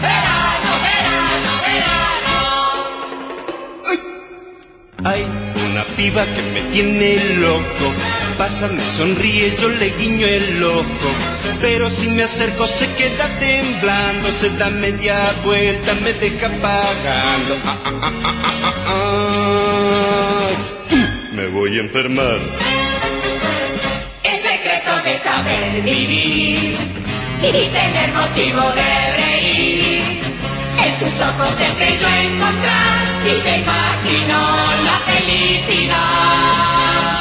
verano, verano, verano. Hay una piba que me tiene loco. Pasa, me sonríe, yo le guiño el ojo. Pero si me acerco se queda temblando, se da media vuelta, me deja pagando. Ah, ah, ah, me voy a enfermar. El secreto de saber vivir y tener motivo de reír. En sus ojos se creyó encontrar y se imaginó la felicidad.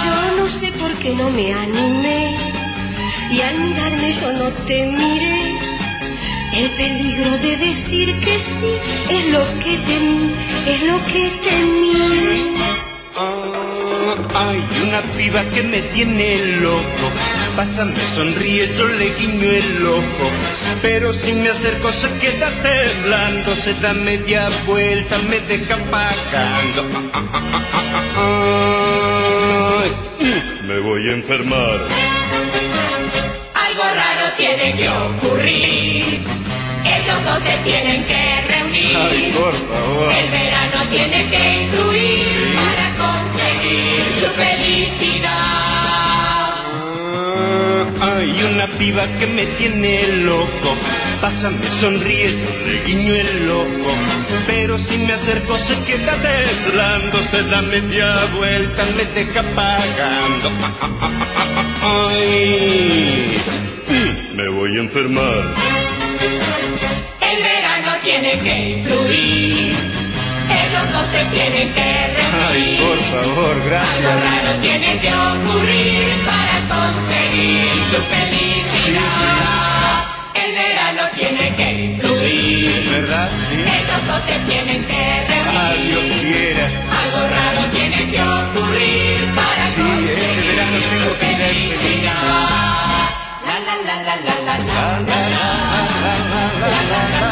Yo no sé por qué no me animé y al mirarme yo no te miré. El peligro de decir que sí es lo que temí, es lo que temí. Ah, hay una piba que me tiene loco. Pasa, me sonríe, yo le guiño el ojo. Pero si me acerco se queda temblando, se da media vuelta, me deja pagando. Me voy a enfermar. Algo raro tiene que ocurrir. Ellos dos se tienen que reunir. Ay, por favor. El verano tiene que influir para conseguir su felicidad. Hay una piba que me tiene loco. Pasa, me sonríe, yo le guiño el ojo. Pero si me acerco se queda temblando, se da media vuelta, me deja pagando. Ay, me voy a enfermar. El verano tiene que influir. Ellos no se tienen que Ay, reunir. por favor, Algo gracias. raro tiene que ocurrir su felicidad. El verano tiene que disfrutar. ¿Verdad? Sí. Esos dos se tienen que reunir. Algo raro tiene que ocurrir para sí, conseguir su felicidad. la la la la la la la la la la la la la la